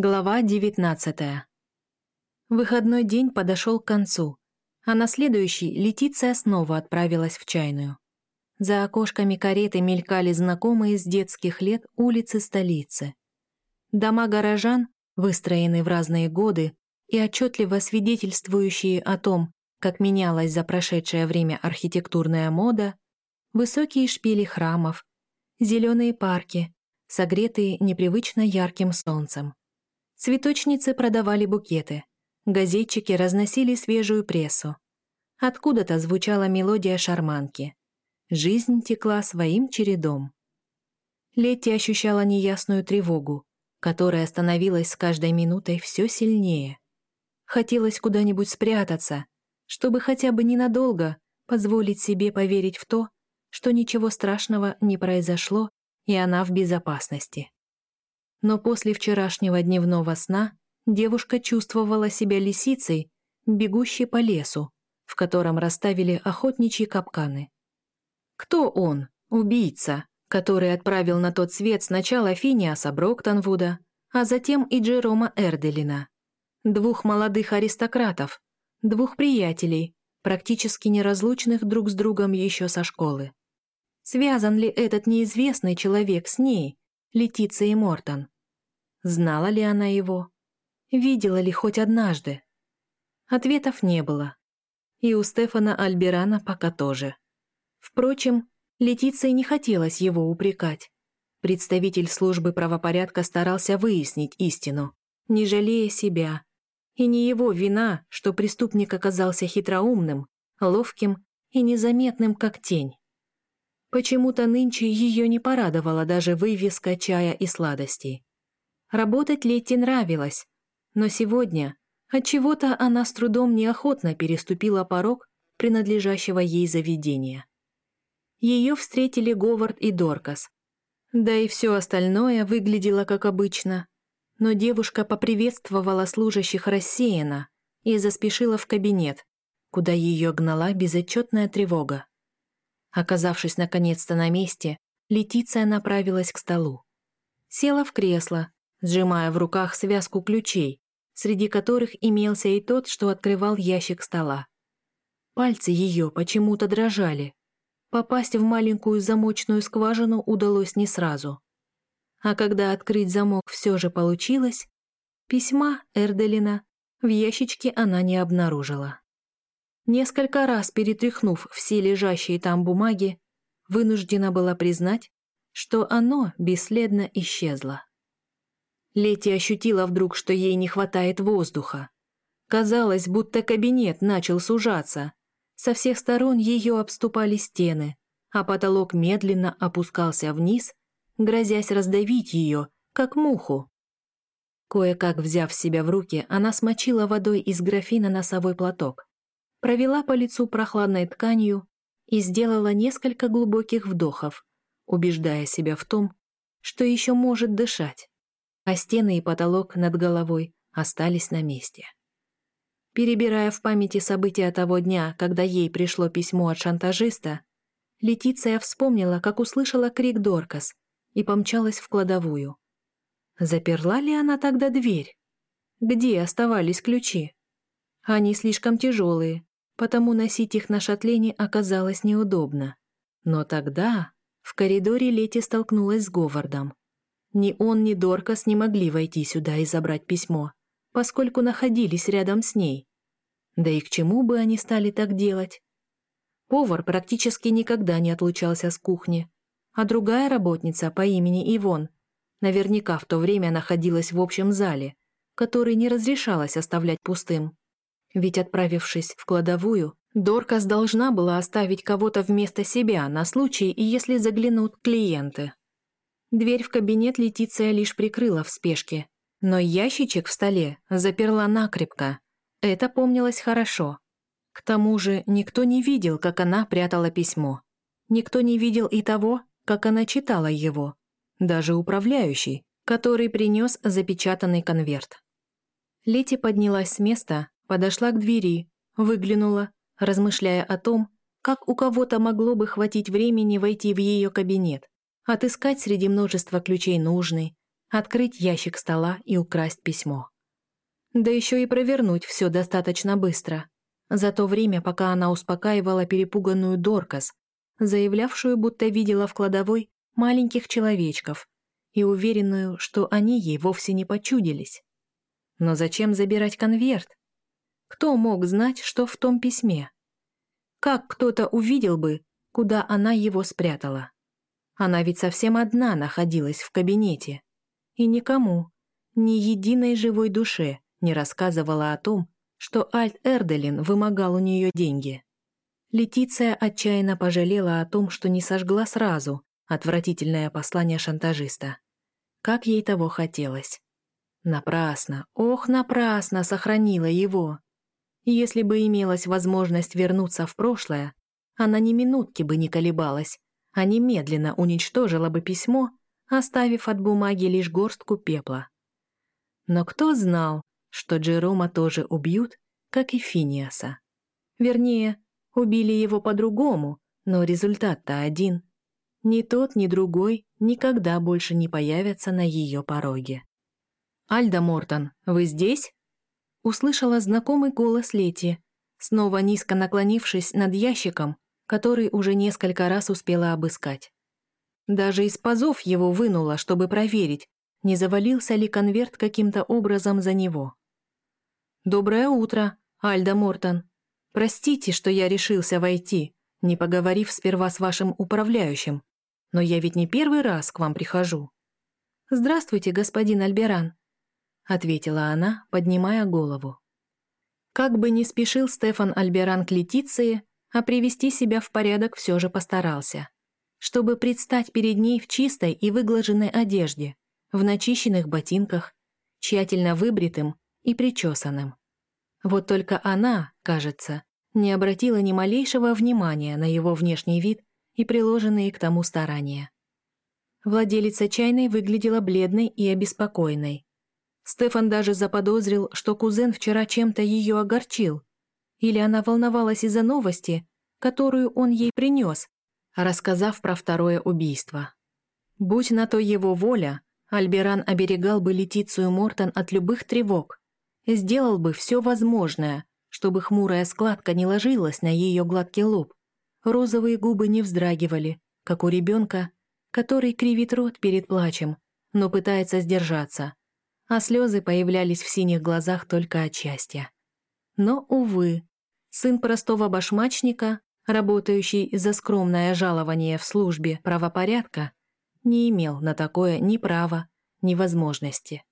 Глава 19 Выходной день подошел к концу, а на следующий Летиция снова отправилась в чайную. За окошками кареты мелькали знакомые с детских лет улицы столицы. Дома горожан, выстроенные в разные годы и отчетливо свидетельствующие о том, как менялась за прошедшее время архитектурная мода, высокие шпили храмов, зеленые парки, согретые непривычно ярким солнцем. Цветочницы продавали букеты, газетчики разносили свежую прессу. Откуда-то звучала мелодия шарманки. Жизнь текла своим чередом. Летти ощущала неясную тревогу, которая становилась с каждой минутой все сильнее. Хотелось куда-нибудь спрятаться, чтобы хотя бы ненадолго позволить себе поверить в то, что ничего страшного не произошло, и она в безопасности. Но после вчерашнего дневного сна девушка чувствовала себя лисицей, бегущей по лесу, в котором расставили охотничьи капканы. Кто он, убийца, который отправил на тот свет сначала Финиаса Броктонвуда, а затем и Джерома Эрделина? Двух молодых аристократов, двух приятелей, практически неразлучных друг с другом еще со школы. Связан ли этот неизвестный человек с ней, Летицией Мортон. Знала ли она его? Видела ли хоть однажды? Ответов не было. И у Стефана Альберана пока тоже. Впрочем, Летиции не хотелось его упрекать. Представитель службы правопорядка старался выяснить истину, не жалея себя. И не его вина, что преступник оказался хитроумным, ловким и незаметным, как тень. Почему-то нынче ее не порадовала даже вывеска чая и сладостей. Работать Летти нравилось, но сегодня от чего то она с трудом неохотно переступила порог принадлежащего ей заведения. Ее встретили Говард и Доркас. Да и все остальное выглядело как обычно, но девушка поприветствовала служащих рассеянно и заспешила в кабинет, куда ее гнала безотчетная тревога. Оказавшись наконец-то на месте, Летиция направилась к столу. Села в кресло, сжимая в руках связку ключей, среди которых имелся и тот, что открывал ящик стола. Пальцы ее почему-то дрожали. Попасть в маленькую замочную скважину удалось не сразу. А когда открыть замок все же получилось, письма Эрделина в ящичке она не обнаружила. Несколько раз перетряхнув все лежащие там бумаги, вынуждена была признать, что оно бесследно исчезло. Лети ощутила вдруг, что ей не хватает воздуха. Казалось, будто кабинет начал сужаться. Со всех сторон ее обступали стены, а потолок медленно опускался вниз, грозясь раздавить ее, как муху. Кое-как взяв себя в руки, она смочила водой из графина носовой платок провела по лицу прохладной тканью и сделала несколько глубоких вдохов, убеждая себя в том, что еще может дышать, а стены и потолок над головой остались на месте. Перебирая в памяти события того дня, когда ей пришло письмо от шантажиста, Летиция вспомнила, как услышала крик Доркас и помчалась в кладовую. Заперла ли она тогда дверь? Где оставались ключи? Они слишком тяжелые, потому носить их на шатлене оказалось неудобно. Но тогда в коридоре Лети столкнулась с Говардом. Ни он, ни Доркас не могли войти сюда и забрать письмо, поскольку находились рядом с ней. Да и к чему бы они стали так делать? Повар практически никогда не отлучался с кухни, а другая работница по имени Ивон наверняка в то время находилась в общем зале, который не разрешалось оставлять пустым. Ведь отправившись в кладовую, Доркас должна была оставить кого-то вместо себя на случай, если заглянут клиенты. Дверь в кабинет Летиция лишь прикрыла в спешке, но ящичек в столе заперла накрепко. Это помнилось хорошо. К тому же никто не видел, как она прятала письмо. Никто не видел и того, как она читала его. Даже управляющий, который принес запечатанный конверт. Лети поднялась с места, Подошла к двери, выглянула, размышляя о том, как у кого-то могло бы хватить времени войти в ее кабинет, отыскать среди множества ключей нужный, открыть ящик стола и украсть письмо. Да еще и провернуть все достаточно быстро. За то время, пока она успокаивала перепуганную Доркас, заявлявшую, будто видела в кладовой маленьких человечков, и уверенную, что они ей вовсе не почудились. Но зачем забирать конверт? Кто мог знать, что в том письме? Как кто-то увидел бы, куда она его спрятала? Она ведь совсем одна находилась в кабинете. И никому, ни единой живой душе не рассказывала о том, что Альт Эрделин вымогал у нее деньги. Летиция отчаянно пожалела о том, что не сожгла сразу отвратительное послание шантажиста. Как ей того хотелось. Напрасно, ох, напрасно сохранила его. Если бы имелась возможность вернуться в прошлое, она ни минутки бы не колебалась, а немедленно уничтожила бы письмо, оставив от бумаги лишь горстку пепла. Но кто знал, что Джерома тоже убьют, как и Финиаса. Вернее, убили его по-другому, но результат-то один. Ни тот, ни другой никогда больше не появятся на ее пороге. «Альда Мортон, вы здесь?» Услышала знакомый голос Лети, снова низко наклонившись над ящиком, который уже несколько раз успела обыскать. Даже из пазов его вынула, чтобы проверить, не завалился ли конверт каким-то образом за него. «Доброе утро, Альда Мортон. Простите, что я решился войти, не поговорив сперва с вашим управляющим, но я ведь не первый раз к вам прихожу». «Здравствуйте, господин Альберан», — ответила она, поднимая голову. Как бы ни спешил Стефан Альберан к Летиции, а привести себя в порядок все же постарался, чтобы предстать перед ней в чистой и выглаженной одежде, в начищенных ботинках, тщательно выбритым и причесанным. Вот только она, кажется, не обратила ни малейшего внимания на его внешний вид и приложенные к тому старания. Владелица чайной выглядела бледной и обеспокоенной. Стефан даже заподозрил, что кузен вчера чем-то ее огорчил, или она волновалась из-за новости, которую он ей принес, рассказав про второе убийство. Будь на то его воля, Альберан оберегал бы Летицию Мортон от любых тревог, сделал бы все возможное, чтобы хмурая складка не ложилась на ее гладкий лоб, розовые губы не вздрагивали, как у ребенка, который кривит рот перед плачем, но пытается сдержаться, а слезы появлялись в синих глазах только от счастья. Но, увы, сын простого башмачника, работающий за скромное жалование в службе правопорядка, не имел на такое ни права, ни возможности.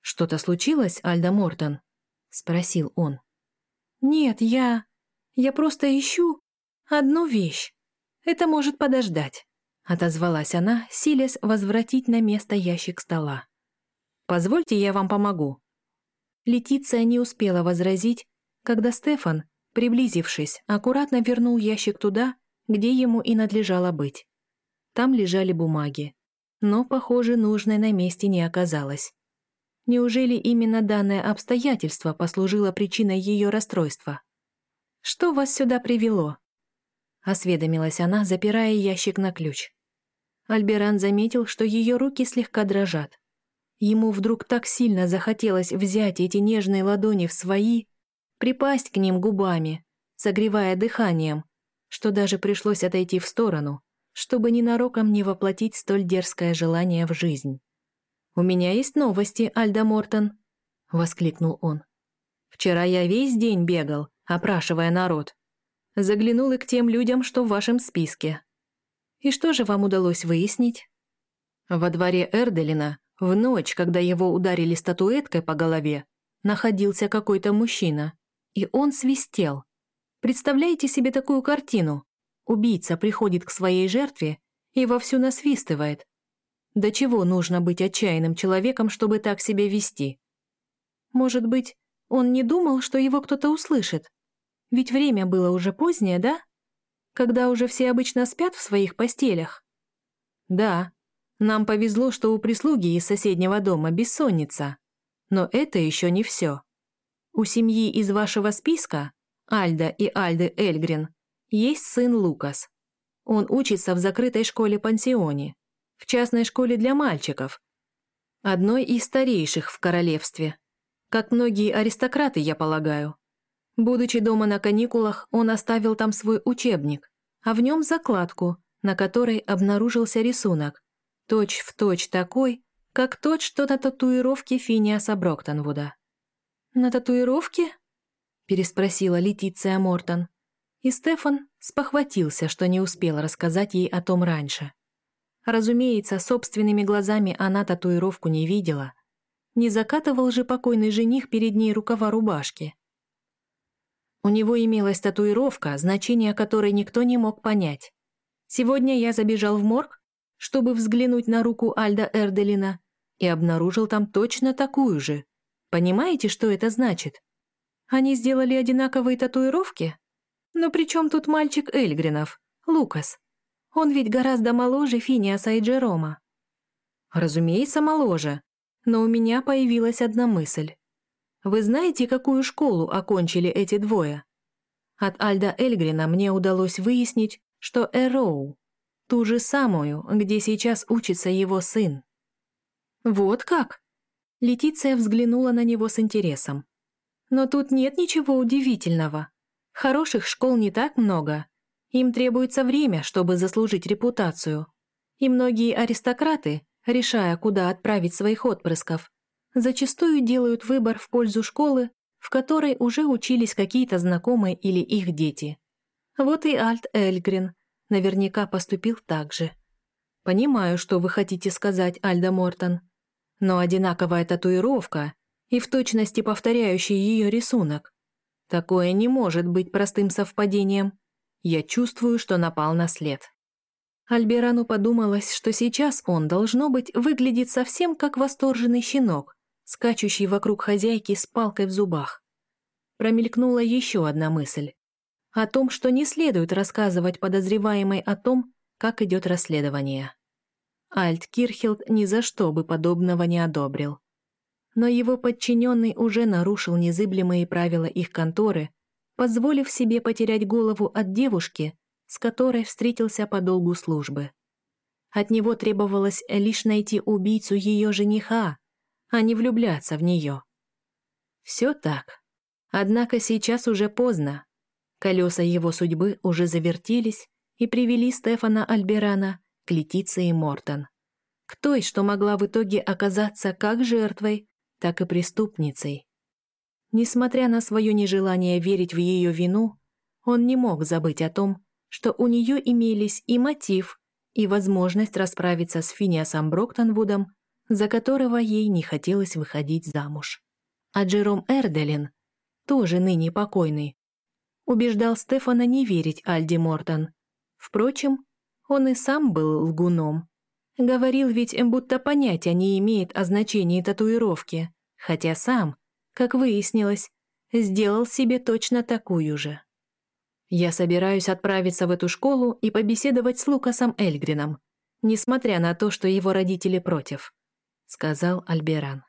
«Что-то случилось, Альда Мортон?» — спросил он. «Нет, я... я просто ищу одну вещь. Это может подождать», — отозвалась она, силясь возвратить на место ящик стола. «Позвольте, я вам помогу». Летиция не успела возразить, когда Стефан, приблизившись, аккуратно вернул ящик туда, где ему и надлежало быть. Там лежали бумаги, но, похоже, нужной на месте не оказалось. Неужели именно данное обстоятельство послужило причиной ее расстройства? «Что вас сюда привело?» Осведомилась она, запирая ящик на ключ. Альберан заметил, что ее руки слегка дрожат. Ему вдруг так сильно захотелось взять эти нежные ладони в свои, припасть к ним губами, согревая дыханием, что даже пришлось отойти в сторону, чтобы ненароком не воплотить столь дерзкое желание в жизнь. «У меня есть новости, Альда Мортон», — воскликнул он. «Вчера я весь день бегал, опрашивая народ. Заглянул и к тем людям, что в вашем списке. И что же вам удалось выяснить?» Во дворе Эрделина, в ночь, когда его ударили статуэткой по голове, находился какой-то мужчина, и он свистел. Представляете себе такую картину? Убийца приходит к своей жертве и вовсю насвистывает, до чего нужно быть отчаянным человеком, чтобы так себя вести? Может быть, он не думал, что его кто-то услышит? Ведь время было уже позднее, да? Когда уже все обычно спят в своих постелях? Да, нам повезло, что у прислуги из соседнего дома бессонница. Но это еще не все. У семьи из вашего списка, Альда и Альды Эльгрин, есть сын Лукас. Он учится в закрытой школе-пансионе в частной школе для мальчиков, Одной из старейших в королевстве. Как многие аристократы, я полагаю. Будучи дома на каникулах, он оставил там свой учебник, а в нем закладку, на которой обнаружился рисунок, точь в точь такой, как тот, что на татуировке Финиаса Броктонвуда. «На татуировке?» – переспросила Летиция Мортон. И Стефан спохватился, что не успел рассказать ей о том раньше. Разумеется, собственными глазами она татуировку не видела. Не закатывал же покойный жених перед ней рукава рубашки. У него имелась татуировка, значение которой никто не мог понять. Сегодня я забежал в морг, чтобы взглянуть на руку Альда Эрделина, и обнаружил там точно такую же. Понимаете, что это значит? Они сделали одинаковые татуировки? Но при чем тут мальчик Эльгринов, Лукас? Он ведь гораздо моложе Финиаса и Джерома. Разумеется, моложе. Но у меня появилась одна мысль. Вы знаете, какую школу окончили эти двое? От Альда Эльгрина мне удалось выяснить, что Эроу, ту же самую, где сейчас учится его сын. Вот как? Летиция взглянула на него с интересом. Но тут нет ничего удивительного. Хороших школ не так много. Им требуется время, чтобы заслужить репутацию. И многие аристократы, решая, куда отправить своих отпрысков, зачастую делают выбор в пользу школы, в которой уже учились какие-то знакомые или их дети. Вот и Альт Эльгрин наверняка поступил так же. Понимаю, что вы хотите сказать, Альда Мортон, но одинаковая татуировка и в точности повторяющий ее рисунок. Такое не может быть простым совпадением. Я чувствую, что напал на след. Альберану подумалось, что сейчас он, должно быть, выглядит совсем как восторженный щенок, скачущий вокруг хозяйки с палкой в зубах. Промелькнула еще одна мысль. О том, что не следует рассказывать подозреваемой о том, как идет расследование. Альт Кирхилд ни за что бы подобного не одобрил. Но его подчиненный уже нарушил незыблемые правила их конторы, позволив себе потерять голову от девушки, с которой встретился по долгу службы. От него требовалось лишь найти убийцу ее жениха, а не влюбляться в нее. Все так. Однако сейчас уже поздно. Колеса его судьбы уже завертелись и привели Стефана Альберана к Летиции Мортон. К той, что могла в итоге оказаться как жертвой, так и преступницей. Несмотря на свое нежелание верить в ее вину, он не мог забыть о том, что у нее имелись и мотив, и возможность расправиться с Финиасом Броктонвудом, за которого ей не хотелось выходить замуж. А Джером Эрделин, тоже ныне покойный, убеждал Стефана не верить Альди Мортон. Впрочем, он и сам был лгуном. Говорил ведь, будто понятия не имеет о значении татуировки, хотя сам, как выяснилось, сделал себе точно такую же. Я собираюсь отправиться в эту школу и побеседовать с Лукасом Эльгрином, несмотря на то, что его родители против, сказал Альберан.